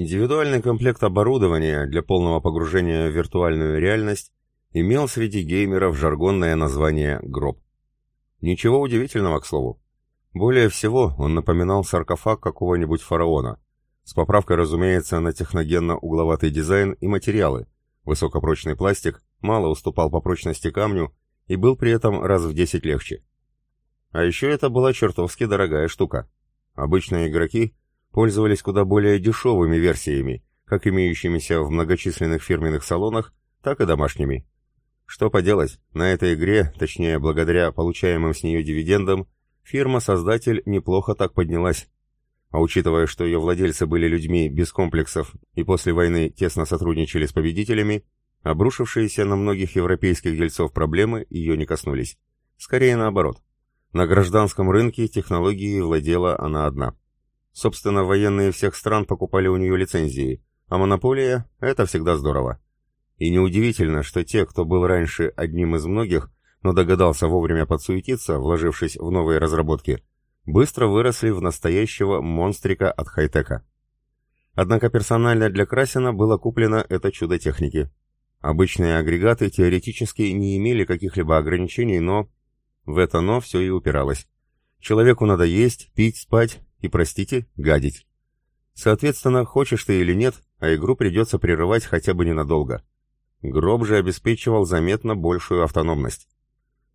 Индивидуальный комплект оборудования для полного погружения в виртуальную реальность имел среди геймеров жаргонное название «гроб». Ничего удивительного, к слову. Более всего он напоминал саркофаг какого-нибудь фараона, с поправкой, разумеется, на техногенно-угловатый дизайн и материалы. Высокопрочный пластик мало уступал по прочности камню и был при этом раз в 10 легче. А еще это была чертовски дорогая штука. Обычные игроки пользовались куда более дешевыми версиями, как имеющимися в многочисленных фирменных салонах, так и домашними. Что поделать, на этой игре, точнее благодаря получаемым с нее дивидендам, фирма-создатель неплохо так поднялась. А учитывая, что ее владельцы были людьми без комплексов и после войны тесно сотрудничали с победителями, обрушившиеся на многих европейских дельцов проблемы ее не коснулись. Скорее наоборот. На гражданском рынке технологией владела она одна. Собственно, военные всех стран покупали у нее лицензии, а монополия – это всегда здорово. И неудивительно, что те, кто был раньше одним из многих, но догадался вовремя подсуетиться, вложившись в новые разработки, быстро выросли в настоящего монстрика от хай-тека. Однако персонально для Красина было куплено это чудо техники. Обычные агрегаты теоретически не имели каких-либо ограничений, но... В это «но» все и упиралось. Человеку надо есть, пить, спать и, простите, гадить. Соответственно, хочешь ты или нет, а игру придется прерывать хотя бы ненадолго. Гроб же обеспечивал заметно большую автономность.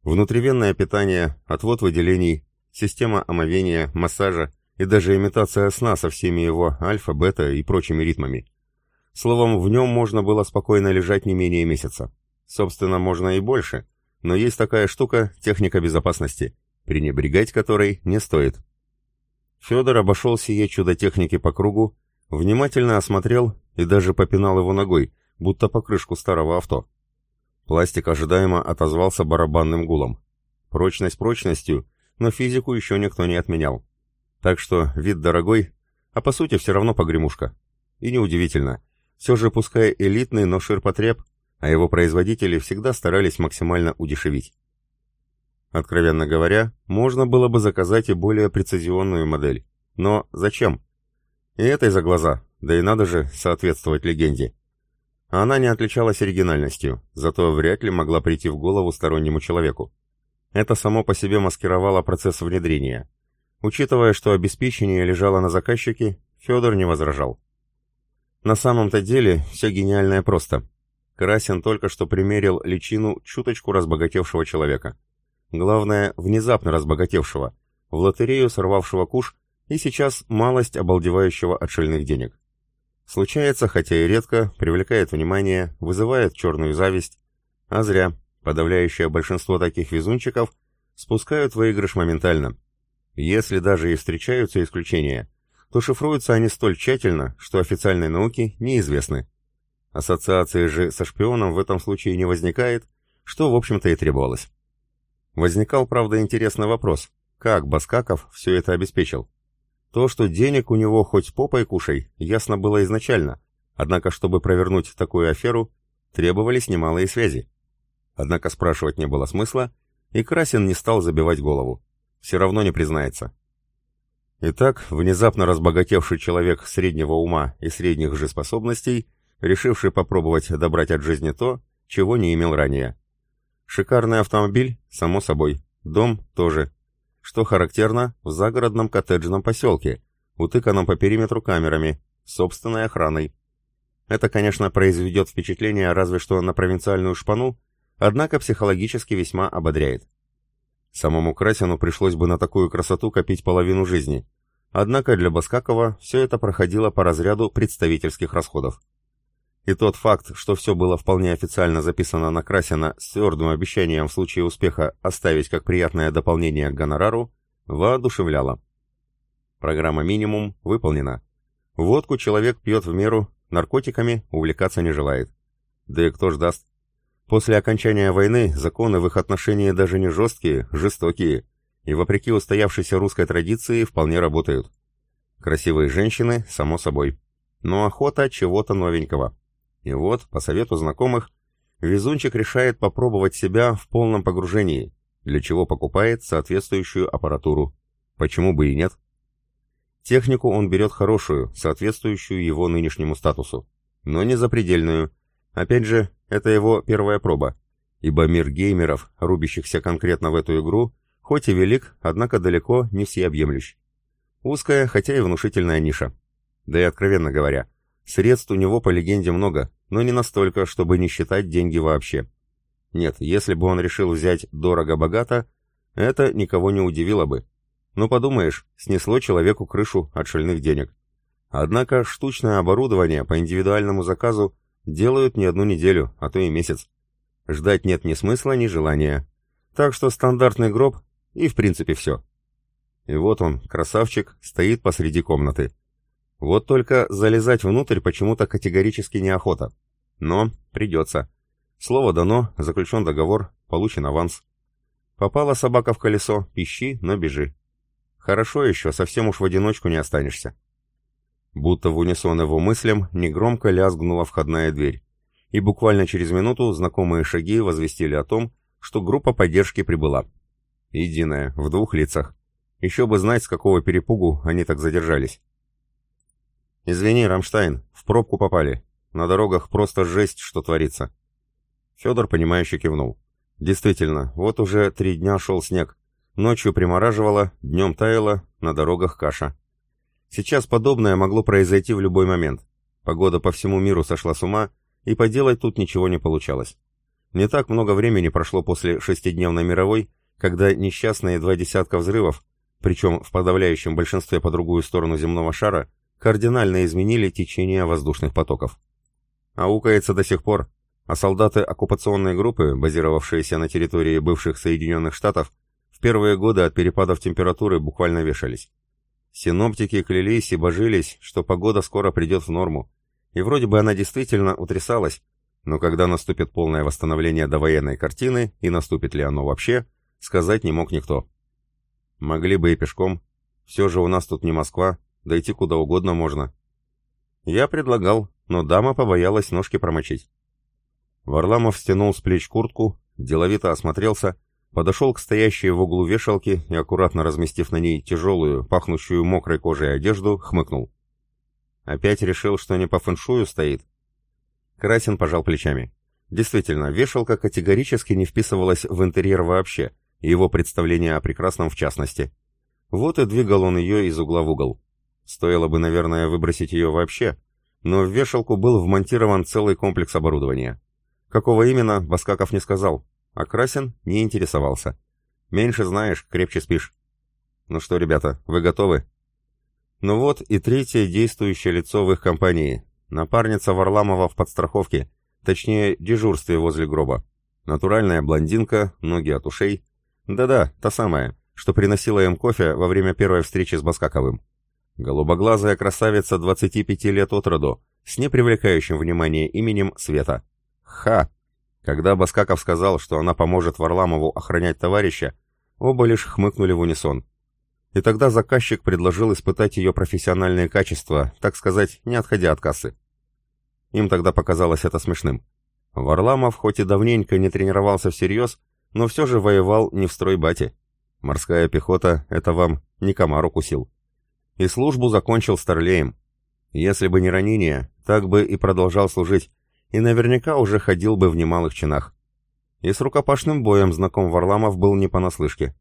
Внутривенное питание, отвод выделений, система омовения, массажа и даже имитация сна со всеми его альфа, бета и прочими ритмами. Словом, в нем можно было спокойно лежать не менее месяца. Собственно, можно и больше, но есть такая штука – техника безопасности, пренебрегать которой не стоит. Федор обошел сие чудо техники по кругу, внимательно осмотрел и даже попинал его ногой, будто покрышку старого авто. Пластик ожидаемо отозвался барабанным гулом. Прочность прочностью, но физику еще никто не отменял. Так что вид дорогой, а по сути все равно погремушка. И неудивительно. Все же пускай элитный, но ширпотреб, а его производители всегда старались максимально удешевить. Откровенно говоря, можно было бы заказать и более прецизионную модель. Но зачем? И этой за глаза, да и надо же соответствовать легенде. Она не отличалась оригинальностью, зато вряд ли могла прийти в голову стороннему человеку. Это само по себе маскировало процесс внедрения. Учитывая, что обеспечение лежало на заказчике, Федор не возражал. На самом-то деле все гениальное просто. Красин только что примерил личину чуточку разбогатевшего человека. Главное, внезапно разбогатевшего, в лотерею сорвавшего куш и сейчас малость обалдевающего от шальных денег. Случается, хотя и редко, привлекает внимание, вызывает черную зависть, а зря. Подавляющее большинство таких везунчиков спускают выигрыш моментально. Если даже и встречаются исключения, то шифруются они столь тщательно, что официальной науке неизвестны. Ассоциации же со шпионом в этом случае не возникает, что, в общем-то, и требовалось. Возникал, правда, интересный вопрос, как Баскаков все это обеспечил? То, что денег у него хоть попой кушай, ясно было изначально, однако, чтобы провернуть такую аферу, требовались немалые связи. Однако спрашивать не было смысла, и Красин не стал забивать голову. Все равно не признается. Итак, внезапно разбогатевший человек среднего ума и средних же способностей, решивший попробовать добрать от жизни то, чего не имел ранее. Шикарный автомобиль, само собой, дом тоже. Что характерно, в загородном коттеджном поселке, утыканном по периметру камерами, собственной охраной. Это, конечно, произведет впечатление разве что на провинциальную шпану, однако психологически весьма ободряет. Самому Красину пришлось бы на такую красоту копить половину жизни. Однако для Баскакова все это проходило по разряду представительских расходов. И тот факт, что все было вполне официально записано на Красина с твердым обещанием в случае успеха оставить как приятное дополнение к гонорару, воодушевляло. Программа «Минимум» выполнена. Водку человек пьет в меру, наркотиками увлекаться не желает. Да и кто ж даст? После окончания войны законы в их отношении даже не жесткие, жестокие, и вопреки устоявшейся русской традиции вполне работают. Красивые женщины, само собой. Но охота чего-то новенького. И вот, по совету знакомых, везунчик решает попробовать себя в полном погружении, для чего покупает соответствующую аппаратуру. Почему бы и нет? Технику он берет хорошую, соответствующую его нынешнему статусу, но не запредельную. Опять же, это его первая проба, ибо мир геймеров, рубящихся конкретно в эту игру, хоть и велик, однако далеко не всеобъемлющ. Узкая, хотя и внушительная ниша. Да и откровенно говоря, средств у него по легенде много, но не настолько, чтобы не считать деньги вообще. Нет, если бы он решил взять дорого-богато, это никого не удивило бы. Ну подумаешь, снесло человеку крышу от шальных денег. Однако штучное оборудование по индивидуальному заказу делают не одну неделю, а то и месяц. Ждать нет ни смысла, ни желания. Так что стандартный гроб и в принципе все. И вот он, красавчик, стоит посреди комнаты. Вот только залезать внутрь почему-то категорически неохота. Но придется. Слово дано, заключен договор, получен аванс. Попала собака в колесо, пищи, но бежи. Хорошо еще, совсем уж в одиночку не останешься. Будто в унисон его мыслям негромко лязгнула входная дверь. И буквально через минуту знакомые шаги возвестили о том, что группа поддержки прибыла. Единая, в двух лицах. Еще бы знать, с какого перепугу они так задержались. «Извини, Рамштайн, в пробку попали. На дорогах просто жесть, что творится». Федор, понимающе кивнул. «Действительно, вот уже три дня шел снег. Ночью примораживало, днем таяло, на дорогах каша. Сейчас подобное могло произойти в любой момент. Погода по всему миру сошла с ума, и поделать тут ничего не получалось. Не так много времени прошло после шестидневной мировой, когда несчастные два десятка взрывов причем в подавляющем большинстве по другую сторону земного шара, кардинально изменили течение воздушных потоков. Аукается до сих пор, а солдаты оккупационной группы, базировавшиеся на территории бывших Соединенных Штатов, в первые годы от перепадов температуры буквально вешались. Синоптики клялись и божились, что погода скоро придет в норму, и вроде бы она действительно утрясалась, но когда наступит полное восстановление довоенной картины, и наступит ли оно вообще, сказать не мог никто. Могли бы и пешком. Все же у нас тут не Москва, дойти куда угодно можно. Я предлагал, но дама побоялась ножки промочить. Варламов стянул с плеч куртку, деловито осмотрелся, подошел к стоящей в углу вешалке и, аккуратно разместив на ней тяжелую, пахнущую мокрой кожей одежду, хмыкнул. Опять решил, что не по фэншую стоит. Красин пожал плечами. Действительно, вешалка категорически не вписывалась в интерьер вообще, его представление о прекрасном в частности. Вот и двигал он ее из угла в угол. Стоило бы, наверное, выбросить ее вообще, но в вешалку был вмонтирован целый комплекс оборудования. Какого именно, Баскаков не сказал, а Красин не интересовался. Меньше знаешь, крепче спишь. Ну что, ребята, вы готовы? Ну вот и третье действующее лицо в их компании. Напарница Варламова в подстраховке, точнее, дежурстве возле гроба. Натуральная блондинка, ноги от ушей, да-да, та самая, что приносила им кофе во время первой встречи с Баскаковым. Голубоглазая красавица 25 лет от роду, с непривлекающим внимание именем Света. Ха! Когда Баскаков сказал, что она поможет Варламову охранять товарища, оба лишь хмыкнули в унисон. И тогда заказчик предложил испытать ее профессиональные качества, так сказать, не отходя от кассы. Им тогда показалось это смешным. Варламов хоть и давненько не тренировался всерьез, но все же воевал не в стройбате. Морская пехота — это вам не комар укусил. И службу закончил старлеем. Если бы не ранение, так бы и продолжал служить, и наверняка уже ходил бы в немалых чинах. И с рукопашным боем знаком Варламов был не понаслышке.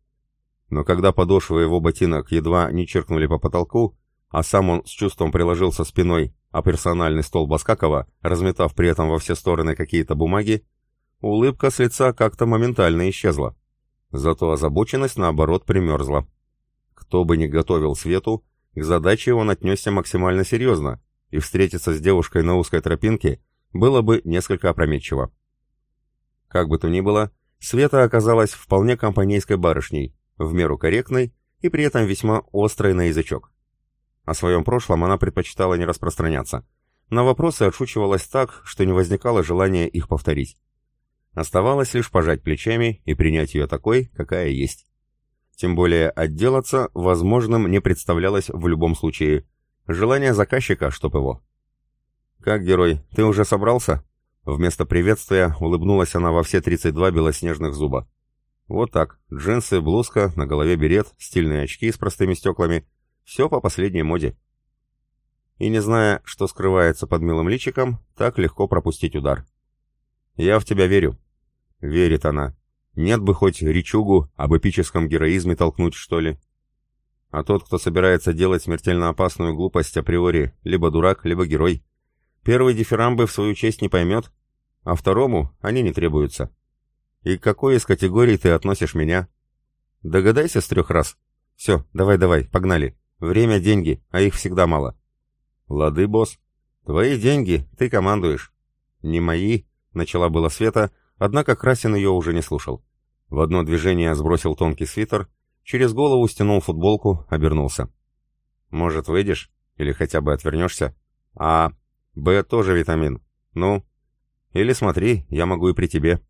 Но когда подошвы его ботинок едва не черкнули по потолку, а сам он с чувством приложился спиной, а персональный стол Баскакова, разметав при этом во все стороны какие-то бумаги, Улыбка с лица как-то моментально исчезла. Зато озабоченность, наоборот, примерзла. Кто бы ни готовил Свету, к задаче он отнесся максимально серьезно, и встретиться с девушкой на узкой тропинке было бы несколько опрометчиво. Как бы то ни было, Света оказалась вполне компанейской барышней, в меру корректной и при этом весьма острой на язычок. О своем прошлом она предпочитала не распространяться. На вопросы отшучивалась так, что не возникало желания их повторить. Оставалось лишь пожать плечами и принять ее такой, какая есть. Тем более отделаться возможным не представлялось в любом случае. Желание заказчика, чтоб его. «Как, герой, ты уже собрался?» Вместо приветствия улыбнулась она во все 32 белоснежных зуба. Вот так, джинсы, блузка, на голове берет, стильные очки с простыми стеклами. Все по последней моде. И не зная, что скрывается под милым личиком, так легко пропустить удар. «Я в тебя верю». Верит она. Нет бы хоть речугу об эпическом героизме толкнуть, что ли. А тот, кто собирается делать смертельно опасную глупость априори, либо дурак, либо герой. Первый дифирамбы в свою честь не поймет, а второму они не требуются. И к какой из категорий ты относишь меня? Догадайся с трех раз. Все, давай-давай, погнали. Время — деньги, а их всегда мало. Лады, босс. Твои деньги, ты командуешь. Не мои, начала была Света, однако Красин ее уже не слушал. В одно движение сбросил тонкий свитер, через голову стянул футболку, обернулся. Может, выйдешь? Или хотя бы отвернешься? А, Б тоже витамин. Ну? Или смотри, я могу и при тебе.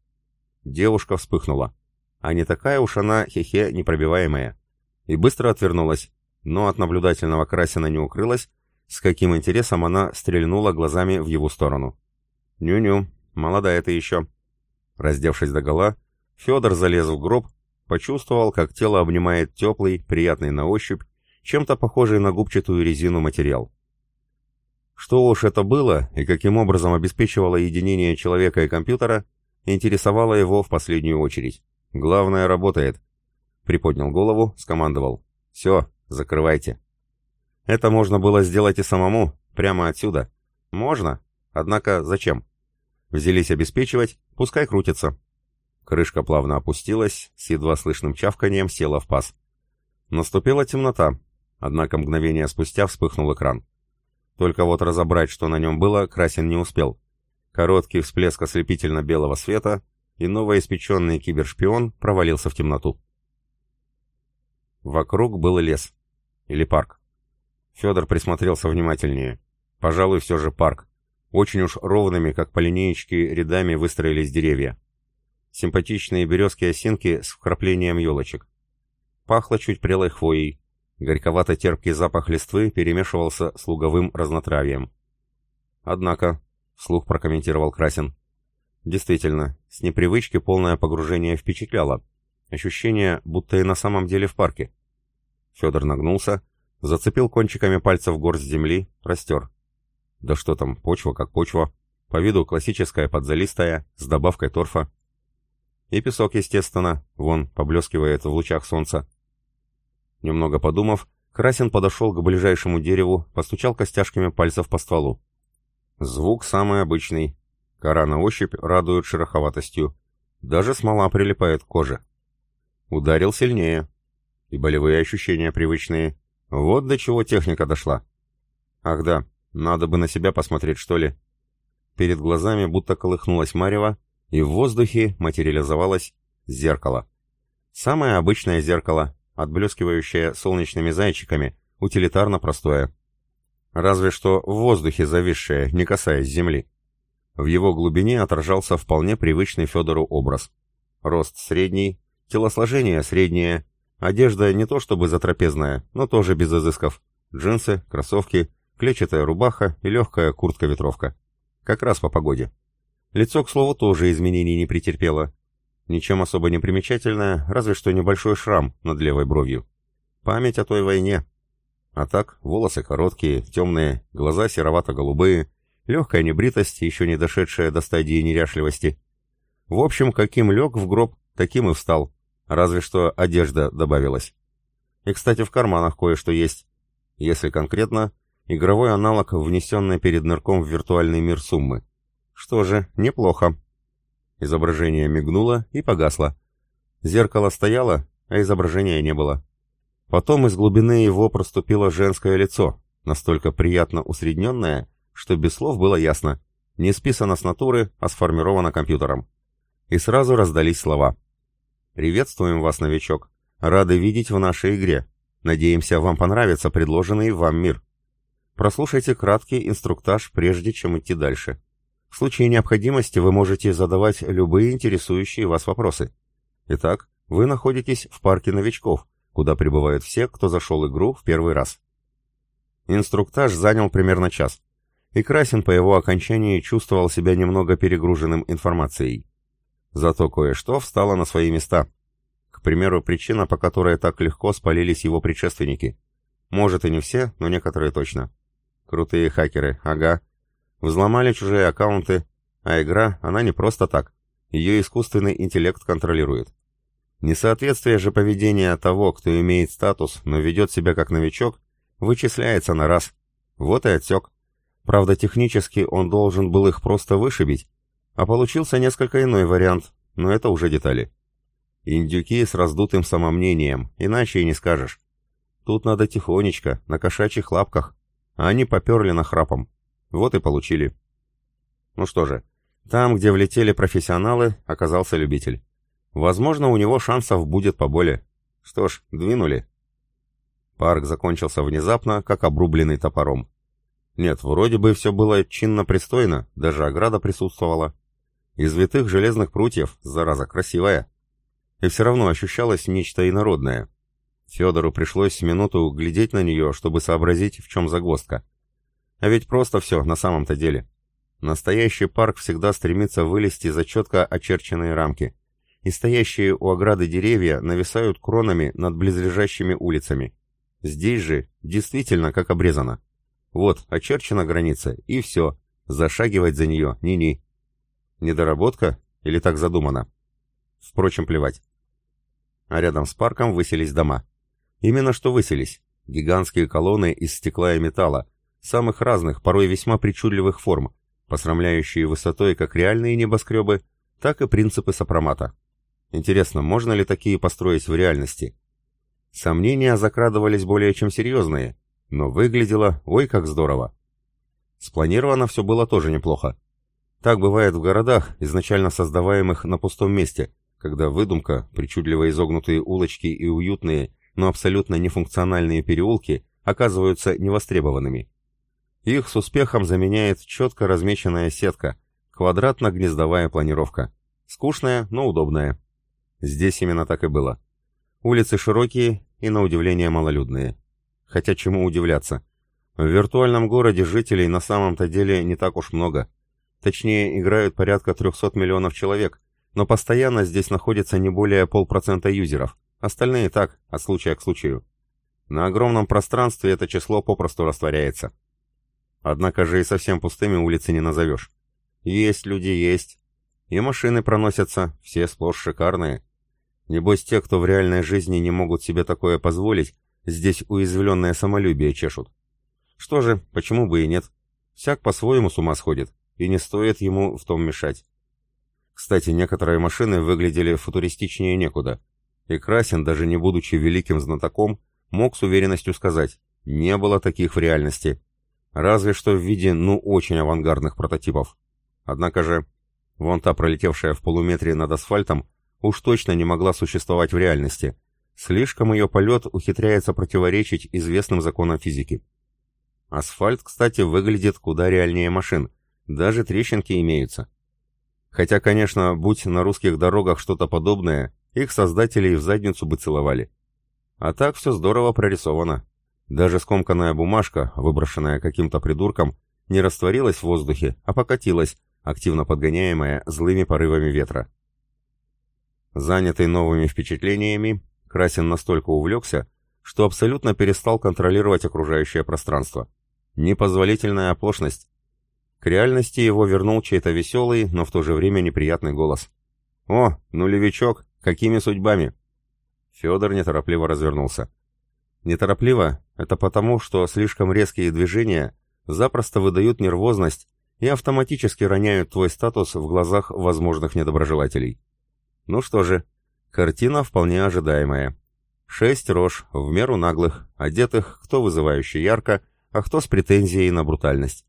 Девушка вспыхнула. А не такая уж она, хе-хе, непробиваемая. И быстро отвернулась, но от наблюдательного Красина не укрылась, с каким интересом она стрельнула глазами в его сторону. «Ню-ню, молодая ты еще». Раздевшись догола, Федор залез в гроб, почувствовал, как тело обнимает теплый, приятный на ощупь, чем-то похожий на губчатую резину материал. Что уж это было и каким образом обеспечивало единение человека и компьютера, интересовало его в последнюю очередь. Главное, работает. Приподнял голову, скомандовал. «Все, закрывайте». Это можно было сделать и самому, прямо отсюда. Можно, однако зачем? Взялись обеспечивать, пускай крутится. Крышка плавно опустилась, с едва слышным чавканием села в паз. Наступила темнота, однако мгновение спустя вспыхнул экран. Только вот разобрать, что на нем было, Красин не успел. Короткий всплеск ослепительно-белого света, и новоиспеченный кибершпион провалился в темноту. Вокруг был лес. Или парк. Федор присмотрелся внимательнее. Пожалуй, все же парк. Очень уж ровными, как по линеечке, рядами выстроились деревья. Симпатичные березки-осинки с вкраплением елочек. Пахло чуть прелой хвоей. Горьковато-терпкий запах листвы перемешивался с луговым разнотравием. «Однако», — вслух прокомментировал Красин, — «действительно, с непривычки полное погружение впечатляло. Ощущение, будто и на самом деле в парке». Федор нагнулся, зацепил кончиками пальцев горсть земли, растер. Да что там, почва как почва, по виду классическая подзалистая, с добавкой торфа. И песок, естественно, вон, поблескивает в лучах солнца. Немного подумав, Красин подошел к ближайшему дереву, постучал костяшками пальцев по стволу. Звук самый обычный. Кора на ощупь радует шероховатостью. Даже смола прилипает к коже. Ударил сильнее. И болевые ощущения привычные. Вот до чего техника дошла. Ах да, надо бы на себя посмотреть, что ли. Перед глазами будто колыхнулась марево, и в воздухе материализовалось зеркало. Самое обычное зеркало, отблескивающее солнечными зайчиками, утилитарно простое. Разве что в воздухе зависшее, не касаясь земли. В его глубине отражался вполне привычный Федору образ. Рост средний, телосложение среднее, одежда не то чтобы затрапезная, но тоже без изысков. Джинсы, кроссовки, клетчатая рубаха и легкая куртка-ветровка. Как раз по погоде. Лицо, к слову, тоже изменений не претерпело. Ничем особо не примечательное, разве что небольшой шрам над левой бровью. Память о той войне. А так, волосы короткие, темные, глаза серовато-голубые, легкая небритость, еще не дошедшая до стадии неряшливости. В общем, каким лег в гроб, таким и встал. Разве что одежда добавилась. И, кстати, в карманах кое-что есть. Если конкретно, игровой аналог, внесенный перед нырком в виртуальный мир суммы. Что же, неплохо. Изображение мигнуло и погасло. Зеркало стояло, а изображения не было. Потом из глубины его проступило женское лицо, настолько приятно усредненное, что без слов было ясно. Не списано с натуры, а сформировано компьютером. И сразу раздались слова. «Приветствуем вас, новичок. Рады видеть в нашей игре. Надеемся, вам понравится предложенный вам мир. Прослушайте краткий инструктаж, прежде чем идти дальше. В случае необходимости вы можете задавать любые интересующие вас вопросы. Итак, вы находитесь в парке новичков, куда прибывают все, кто зашел игру в первый раз. Инструктаж занял примерно час, и Красин по его окончании чувствовал себя немного перегруженным информацией. Зато кое-что встало на свои места. К примеру, причина, по которой так легко спалились его предшественники. Может и не все, но некоторые точно. Крутые хакеры, ага. Взломали чужие аккаунты, а игра, она не просто так. Ее искусственный интеллект контролирует. Несоответствие же поведения того, кто имеет статус, но ведет себя как новичок, вычисляется на раз. Вот и отсек. Правда, технически он должен был их просто вышибить, а получился несколько иной вариант, но это уже детали. Индюки с раздутым самомнением, иначе и не скажешь. Тут надо тихонечко, на кошачьих лапках, а они поперли на храпом. Вот и получили. Ну что же, там, где влетели профессионалы, оказался любитель. Возможно, у него шансов будет поболее. Что ж, двинули. Парк закончился внезапно, как обрубленный топором. Нет, вроде бы все было чинно-пристойно, даже ограда присутствовала. Из витых железных прутьев, зараза, красивая. И все равно ощущалось нечто инородное. Федору пришлось минуту глядеть на нее, чтобы сообразить, в чем загвоздка. А ведь просто все на самом-то деле. Настоящий парк всегда стремится вылезти за четко очерченные рамки. И стоящие у ограды деревья нависают кронами над близлежащими улицами. Здесь же действительно как обрезано. Вот, очерчена граница, и все. Зашагивать за нее ни-ни. Недоработка? Или так задумано? Впрочем, плевать. А рядом с парком выселись дома. Именно что выселись. Гигантские колонны из стекла и металла, самых разных, порой весьма причудливых форм, посрамляющие высотой как реальные небоскребы, так и принципы сопромата. Интересно, можно ли такие построить в реальности? Сомнения закрадывались более чем серьезные, но выглядело, ой, как здорово. Спланировано все было тоже неплохо. Так бывает в городах, изначально создаваемых на пустом месте, когда выдумка, причудливо изогнутые улочки и уютные, но абсолютно нефункциональные переулки оказываются невостребованными. Их с успехом заменяет четко размеченная сетка, квадратно-гнездовая планировка. Скучная, но удобная. Здесь именно так и было. Улицы широкие и, на удивление, малолюдные. Хотя чему удивляться? В виртуальном городе жителей на самом-то деле не так уж много. Точнее, играют порядка 300 миллионов человек, но постоянно здесь находится не более полпроцента юзеров. Остальные так, от случая к случаю. На огромном пространстве это число попросту растворяется. Однако же и совсем пустыми улицы не назовешь. Есть люди, есть. И машины проносятся, все сплошь шикарные. Небось, те, кто в реальной жизни не могут себе такое позволить, Здесь уязвленное самолюбие чешут. Что же, почему бы и нет? Всяк по-своему с ума сходит, и не стоит ему в том мешать. Кстати, некоторые машины выглядели футуристичнее некуда. И Красин, даже не будучи великим знатоком, мог с уверенностью сказать, не было таких в реальности. Разве что в виде, ну, очень авангардных прототипов. Однако же, вон та пролетевшая в полуметре над асфальтом, уж точно не могла существовать в реальности, Слишком ее полет ухитряется противоречить известным законам физики. Асфальт, кстати, выглядит куда реальнее машин, даже трещинки имеются. Хотя, конечно, будь на русских дорогах что-то подобное, их создателей в задницу бы целовали. А так все здорово прорисовано. Даже скомканная бумажка, выброшенная каким-то придурком, не растворилась в воздухе, а покатилась, активно подгоняемая злыми порывами ветра. Занятый новыми впечатлениями, Красин настолько увлекся, что абсолютно перестал контролировать окружающее пространство. Непозволительная оплошность. К реальности его вернул чей-то веселый, но в то же время неприятный голос. «О, нулевичок, какими судьбами?» Федор неторопливо развернулся. Неторопливо — это потому, что слишком резкие движения запросто выдают нервозность и автоматически роняют твой статус в глазах возможных недоброжелателей. Ну что же, Картина вполне ожидаемая. Шесть рож, в меру наглых, одетых кто вызывающе ярко, а кто с претензией на брутальность.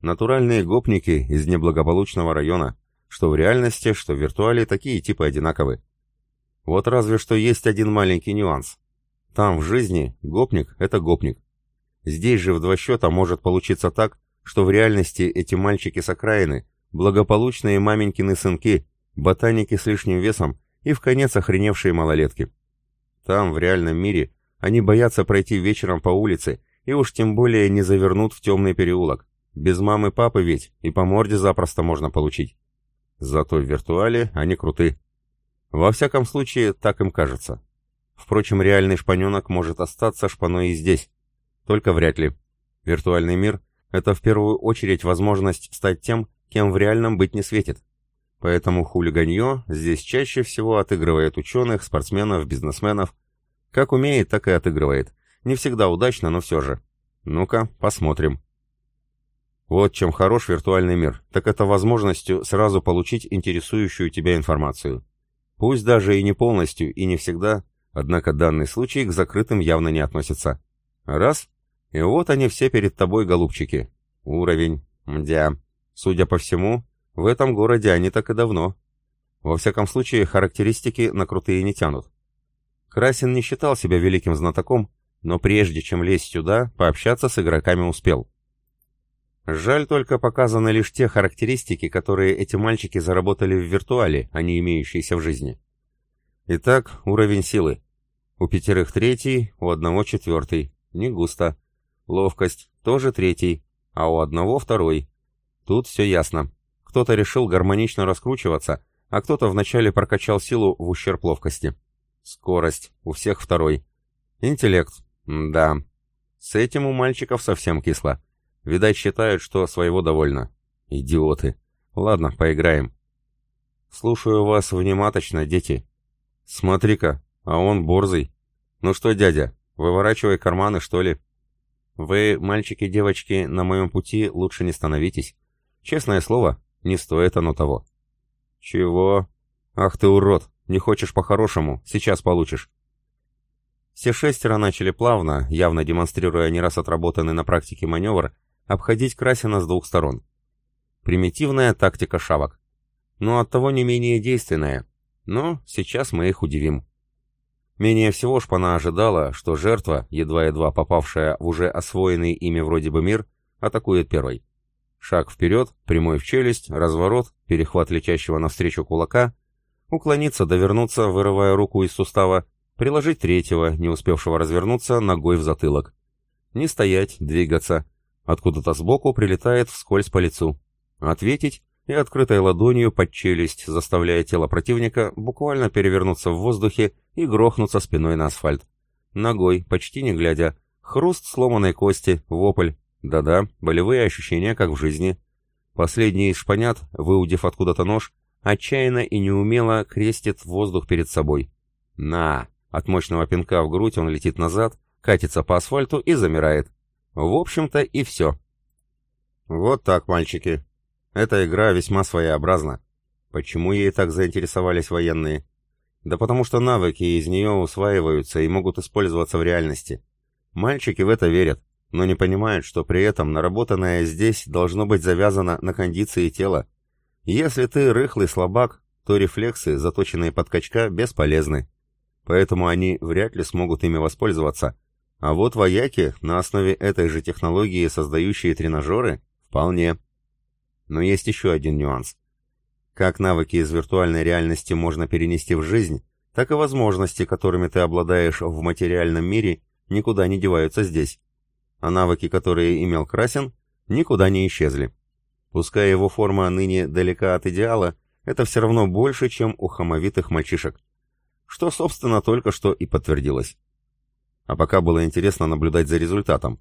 Натуральные гопники из неблагополучного района, что в реальности, что в виртуале такие типы одинаковы. Вот разве что есть один маленький нюанс. Там, в жизни, гопник — это гопник. Здесь же в два счета может получиться так, что в реальности эти мальчики с окраины — благополучные маменькины сынки, ботаники с лишним весом и в конец охреневшие малолетки. Там, в реальном мире, они боятся пройти вечером по улице и уж тем более не завернут в темный переулок. Без мамы папы ведь и по морде запросто можно получить. Зато в виртуале они круты. Во всяком случае, так им кажется. Впрочем, реальный шпаненок может остаться шпаной и здесь, Только вряд ли. Виртуальный мир — это в первую очередь возможность стать тем, кем в реальном быть не светит. Поэтому хулиганье здесь чаще всего отыгрывает ученых, спортсменов, бизнесменов. Как умеет, так и отыгрывает. Не всегда удачно, но все же. Ну-ка, посмотрим. Вот чем хорош виртуальный мир, так это возможностью сразу получить интересующую тебя информацию. Пусть даже и не полностью, и не всегда, однако данный случай к закрытым явно не относится. Раз, и вот они все перед тобой, голубчики. Уровень, мдя. Судя по всему, в этом городе они так и давно. Во всяком случае, характеристики на крутые не тянут. Красин не считал себя великим знатоком, но прежде чем лезть сюда, пообщаться с игроками успел. Жаль только показаны лишь те характеристики, которые эти мальчики заработали в виртуале, а не имеющиеся в жизни. Итак, уровень силы. У пятерых третий, у одного четвертый. Не густо. Ловкость тоже третий, а у одного второй. Тут все ясно. Кто-то решил гармонично раскручиваться, а кто-то вначале прокачал силу в ущерб ловкости. Скорость. У всех второй. Интеллект. Да. С этим у мальчиков совсем кисло. Видать, считают, что своего довольно. Идиоты. Ладно, поиграем. Слушаю вас внимательно, дети. Смотри-ка, а он борзый. Ну что, дядя, выворачивай карманы, что ли? Вы, мальчики девочки, на моем пути лучше не становитесь. Честное слово, не стоит оно того. Чего? Ах ты урод, не хочешь по-хорошему, сейчас получишь. Все шестеро начали плавно, явно демонстрируя не раз отработанный на практике маневр, обходить Красина с двух сторон. Примитивная тактика шавок. Но оттого не менее действенная. Но сейчас мы их удивим. Менее всего шпана ожидала, что жертва, едва-едва попавшая в уже освоенный ими вроде бы мир, атакует первой. Шаг вперед, прямой в челюсть, разворот, перехват летящего навстречу кулака, уклониться, довернуться, вырывая руку из сустава, приложить третьего, не успевшего развернуться, ногой в затылок. Не стоять, двигаться, Откуда-то сбоку прилетает вскользь по лицу. Ответить и открытой ладонью под челюсть, заставляя тело противника буквально перевернуться в воздухе и грохнуться спиной на асфальт. Ногой, почти не глядя, хруст сломанной кости, вопль. Да-да, болевые ощущения, как в жизни. Последний из шпанят, выудив откуда-то нож, отчаянно и неумело крестит воздух перед собой. На! От мощного пинка в грудь он летит назад, катится по асфальту и замирает. В общем-то и все. Вот так, мальчики. Эта игра весьма своеобразна. Почему ей так заинтересовались военные? Да потому что навыки из нее усваиваются и могут использоваться в реальности. Мальчики в это верят, но не понимают, что при этом наработанное здесь должно быть завязано на кондиции тела. Если ты рыхлый слабак, то рефлексы, заточенные под качка, бесполезны. Поэтому они вряд ли смогут ими воспользоваться, а вот вояки, на основе этой же технологии создающие тренажеры, вполне. Но есть еще один нюанс. Как навыки из виртуальной реальности можно перенести в жизнь, так и возможности, которыми ты обладаешь в материальном мире, никуда не деваются здесь. А навыки, которые имел Красин, никуда не исчезли. Пускай его форма ныне далека от идеала, это все равно больше, чем у хамовитых мальчишек. Что, собственно, только что и подтвердилось. А пока было интересно наблюдать за результатом.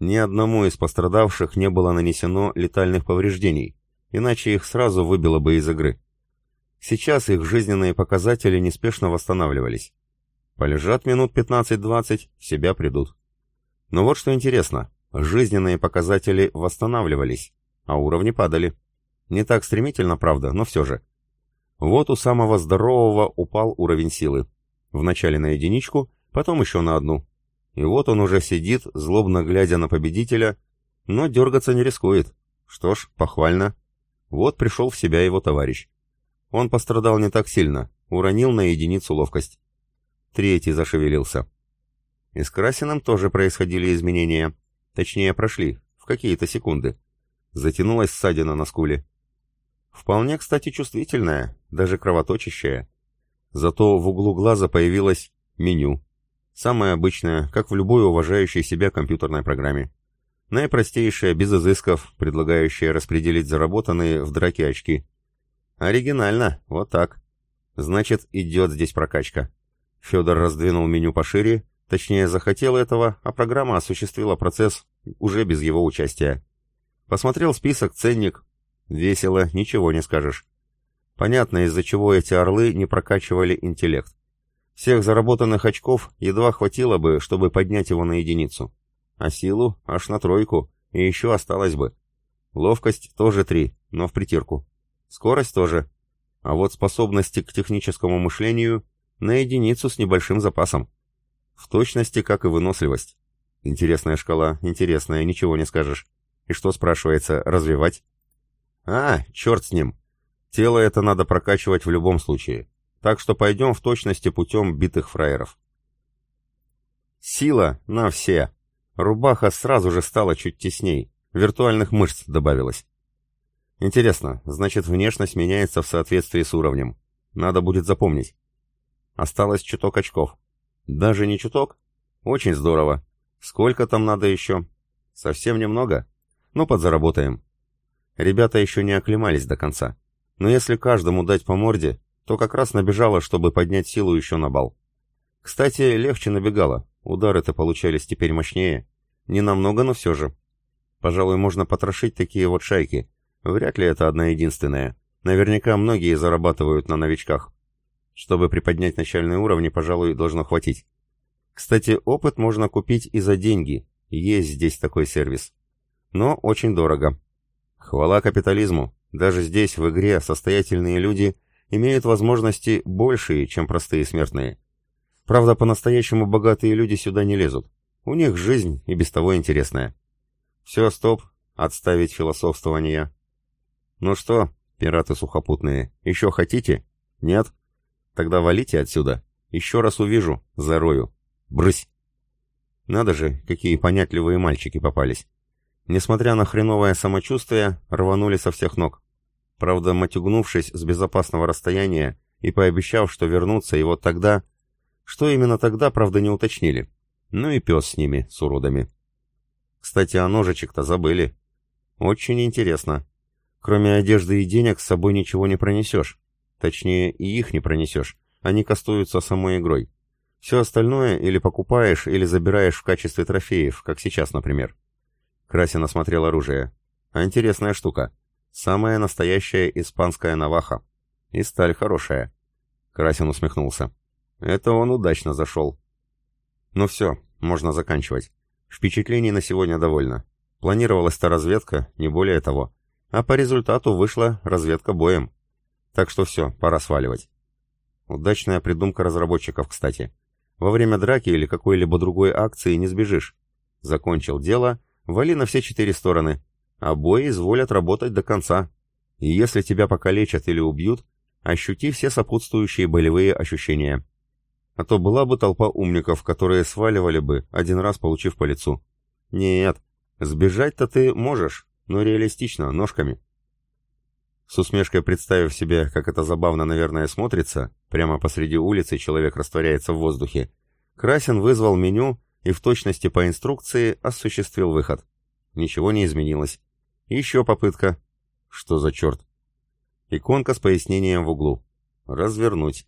Ни одному из пострадавших не было нанесено летальных повреждений, иначе их сразу выбило бы из игры. Сейчас их жизненные показатели неспешно восстанавливались. Полежат минут 15-20, в себя придут. Но вот что интересно, жизненные показатели восстанавливались, а уровни падали. Не так стремительно, правда, но все же. Вот у самого здорового упал уровень силы. Вначале на единичку, потом еще на одну. И вот он уже сидит, злобно глядя на победителя, но дергаться не рискует. Что ж, похвально. Вот пришел в себя его товарищ. Он пострадал не так сильно, уронил на единицу ловкость. Третий зашевелился. И с Красиным тоже происходили изменения. Точнее, прошли, в какие-то секунды. Затянулась ссадина на скуле. Вполне, кстати, чувствительная, даже кровоточащая. Зато в углу глаза появилось меню. Самое обычное, как в любой уважающей себя компьютерной программе. Наипростейшее, без изысков, предлагающее распределить заработанные в драке очки. Оригинально, вот так. Значит, идет здесь прокачка. Федор раздвинул меню пошире, Точнее, захотел этого, а программа осуществила процесс уже без его участия. Посмотрел список, ценник. Весело, ничего не скажешь. Понятно, из-за чего эти орлы не прокачивали интеллект. Всех заработанных очков едва хватило бы, чтобы поднять его на единицу. А силу аж на тройку, и еще осталось бы. Ловкость тоже три, но в притирку. Скорость тоже. А вот способности к техническому мышлению на единицу с небольшим запасом. В точности, как и выносливость. Интересная шкала, интересная, ничего не скажешь. И что, спрашивается, развивать? А, черт с ним. Тело это надо прокачивать в любом случае. Так что пойдем в точности путем битых фраеров. Сила на все. Рубаха сразу же стала чуть тесней. Виртуальных мышц добавилось. Интересно, значит внешность меняется в соответствии с уровнем. Надо будет запомнить. Осталось чуток очков. Даже не чуток? Очень здорово. Сколько там надо еще? Совсем немного? Ну, подзаработаем. Ребята еще не оклемались до конца. Но если каждому дать по морде, то как раз набежало, чтобы поднять силу еще на бал. Кстати, легче набегало. Удары-то получались теперь мощнее. Не намного, но все же. Пожалуй, можно потрошить такие вот шайки. Вряд ли это одна единственная. Наверняка многие зарабатывают на новичках. Чтобы приподнять начальные уровни, пожалуй, должно хватить. Кстати, опыт можно купить и за деньги. Есть здесь такой сервис. Но очень дорого. Хвала капитализму. Даже здесь, в игре, состоятельные люди имеют возможности большие, чем простые смертные. Правда, по-настоящему богатые люди сюда не лезут. У них жизнь и без того интересная. Все, стоп, отставить философствование. Ну что, пираты сухопутные, еще хотите? Нет? Тогда валите отсюда. Еще раз увижу, зарою. Брысь. Надо же, какие понятливые мальчики попались. Несмотря на хреновое самочувствие, рванули со всех ног. Правда, матюгнувшись с безопасного расстояния и пообещав, что вернутся вот тогда... Что именно тогда, правда, не уточнили. Ну и пес с ними, с уродами. Кстати, о ножичек-то забыли. Очень интересно. Кроме одежды и денег с собой ничего не пронесешь. Точнее, и их не пронесешь. Они кастуются самой игрой. Все остальное или покупаешь, или забираешь в качестве трофеев, как сейчас, например. Красин осмотрел оружие. А интересная штука. Самая настоящая испанская наваха. И сталь хорошая. Красин усмехнулся. Это он удачно зашел. Ну все, можно заканчивать. Впечатлений на сегодня довольно. Планировалась-то разведка, не более того. А по результату вышла разведка боем. Так что все, пора сваливать. Удачная придумка разработчиков, кстати. Во время драки или какой-либо другой акции не сбежишь. Закончил дело, вали на все четыре стороны, а бои изволят работать до конца. И если тебя покалечат или убьют, ощути все сопутствующие болевые ощущения. А то была бы толпа умников, которые сваливали бы, один раз получив по лицу. Нет, сбежать-то ты можешь, но реалистично, ножками. С усмешкой представив себе, как это забавно, наверное, смотрится, прямо посреди улицы человек растворяется в воздухе, Красин вызвал меню и в точности по инструкции осуществил выход. Ничего не изменилось. Еще попытка. Что за черт? Иконка с пояснением в углу. Развернуть.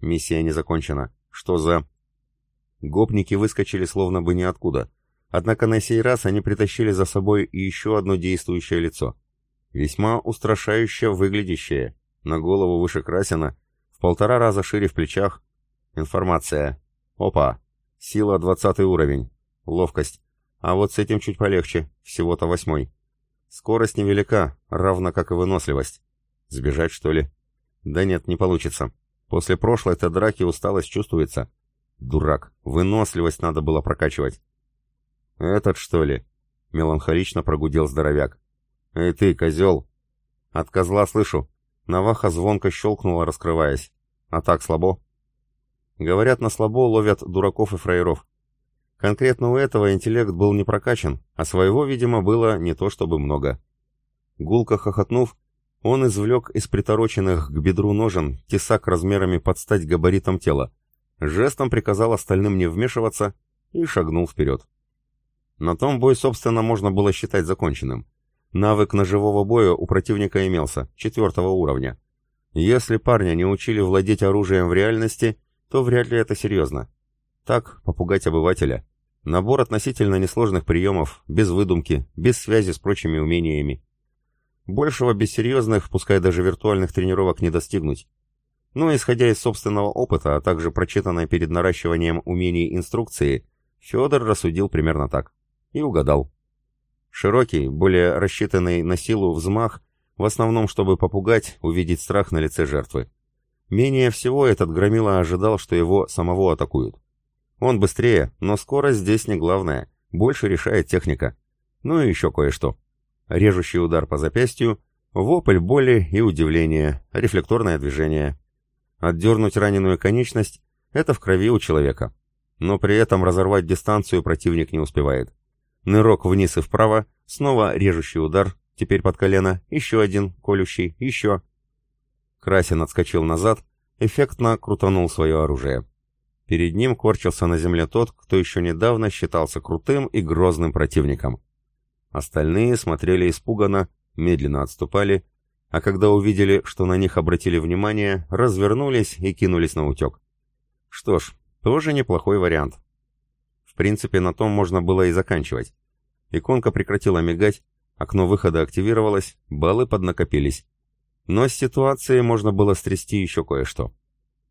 Миссия не закончена. Что за... Гопники выскочили словно бы ниоткуда. Однако на сей раз они притащили за собой еще одно действующее лицо. Весьма устрашающе выглядящее, на голову выше Красина, в полтора раза шире в плечах. Информация. Опа. Сила двадцатый уровень. Ловкость. А вот с этим чуть полегче, всего-то восьмой. Скорость невелика, равно как и выносливость. Сбежать, что ли? Да нет, не получится. После прошлой-то драки усталость чувствуется. Дурак, выносливость надо было прокачивать. Этот, что ли? Меланхолично прогудел здоровяк. «Эй ты, козел!» «От козла слышу!» Наваха звонко щелкнула, раскрываясь. «А так слабо?» Говорят, на слабо ловят дураков и фраеров. Конкретно у этого интеллект был не прокачан, а своего, видимо, было не то чтобы много. Гулко хохотнув, он извлек из притороченных к бедру ножен тесак размерами под стать габаритом тела, жестом приказал остальным не вмешиваться и шагнул вперед. На том бой, собственно, можно было считать законченным. Навык ножевого боя у противника имелся, четвертого уровня. Если парня не учили владеть оружием в реальности, то вряд ли это серьезно. Так, попугать обывателя. Набор относительно несложных приемов, без выдумки, без связи с прочими умениями. Большего без серьезных, пускай даже виртуальных тренировок не достигнуть. Но, исходя из собственного опыта, а также прочитанной перед наращиванием умений инструкции, Федор рассудил примерно так. И угадал. Широкий, более рассчитанный на силу взмах, в основном чтобы попугать, увидеть страх на лице жертвы. Менее всего этот громила ожидал, что его самого атакуют. Он быстрее, но скорость здесь не главное, больше решает техника. Ну и еще кое-что. Режущий удар по запястью, вопль боли и удивления, рефлекторное движение. Отдернуть раненую конечность – это в крови у человека. Но при этом разорвать дистанцию противник не успевает. Нырок вниз и вправо, снова режущий удар, теперь под колено, еще один, колющий, еще. Красин отскочил назад, эффектно крутанул свое оружие. Перед ним корчился на земле тот, кто еще недавно считался крутым и грозным противником. Остальные смотрели испуганно, медленно отступали, а когда увидели, что на них обратили внимание, развернулись и кинулись на утек. Что ж, тоже неплохой вариант. В принципе, на том можно было и заканчивать. Иконка прекратила мигать, окно выхода активировалось, баллы поднакопились. Но с ситуацией можно было стрясти еще кое-что.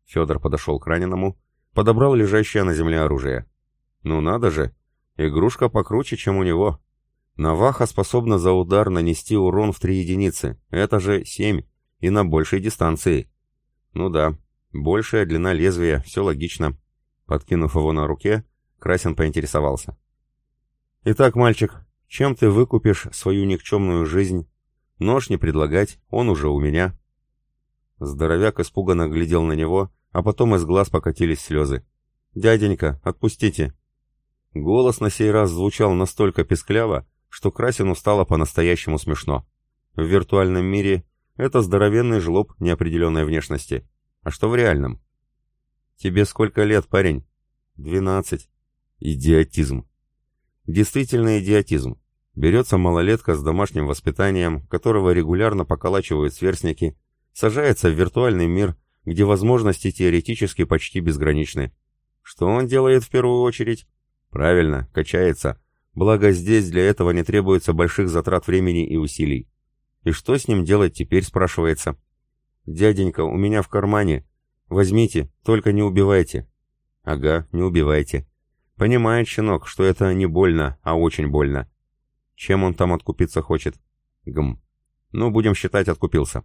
Федор подошел к раненому, подобрал лежащее на земле оружие. Ну надо же, игрушка покруче, чем у него. Наваха способна за удар нанести урон в три единицы, это же семь, и на большей дистанции. Ну да, большая длина лезвия, все логично. Подкинув его на руке, Красин поинтересовался. «Итак, мальчик, чем ты выкупишь свою никчемную жизнь? Нож не предлагать, он уже у меня». Здоровяк испуганно глядел на него, а потом из глаз покатились слезы. «Дяденька, отпустите!» Голос на сей раз звучал настолько пескляво, что Красину стало по-настоящему смешно. В виртуальном мире это здоровенный жлоб неопределенной внешности. А что в реальном? «Тебе сколько лет, парень?» «Двенадцать». Идиотизм. Действительно идиотизм. Берется малолетка с домашним воспитанием, которого регулярно поколачивают сверстники, сажается в виртуальный мир, где возможности теоретически почти безграничны. Что он делает в первую очередь? Правильно, качается. Благо здесь для этого не требуется больших затрат времени и усилий. И что с ним делать теперь, спрашивается? «Дяденька, у меня в кармане. Возьмите, только не убивайте». «Ага, не убивайте». Понимает щенок, что это не больно, а очень больно. Чем он там откупиться хочет? Гм. Ну, будем считать, откупился.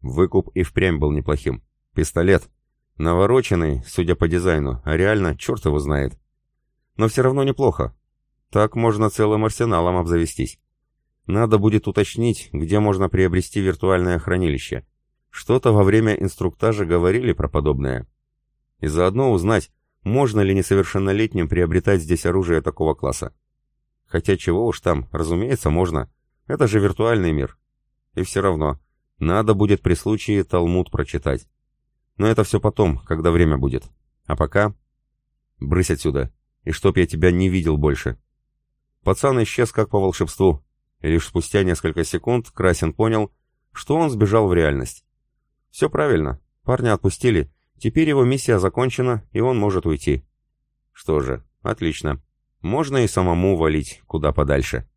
Выкуп и впрямь был неплохим. Пистолет. Навороченный, судя по дизайну, а реально черт его знает. Но все равно неплохо. Так можно целым арсеналом обзавестись. Надо будет уточнить, где можно приобрести виртуальное хранилище. Что-то во время инструктажа говорили про подобное. И заодно узнать, можно ли несовершеннолетним приобретать здесь оружие такого класса. Хотя чего уж там, разумеется, можно. Это же виртуальный мир. И все равно, надо будет при случае Талмуд прочитать. Но это все потом, когда время будет. А пока... Брысь отсюда, и чтоб я тебя не видел больше. Пацан исчез как по волшебству. И лишь спустя несколько секунд Красин понял, что он сбежал в реальность. Все правильно, парня отпустили, теперь его миссия закончена, и он может уйти. Что же, отлично. Можно и самому валить куда подальше.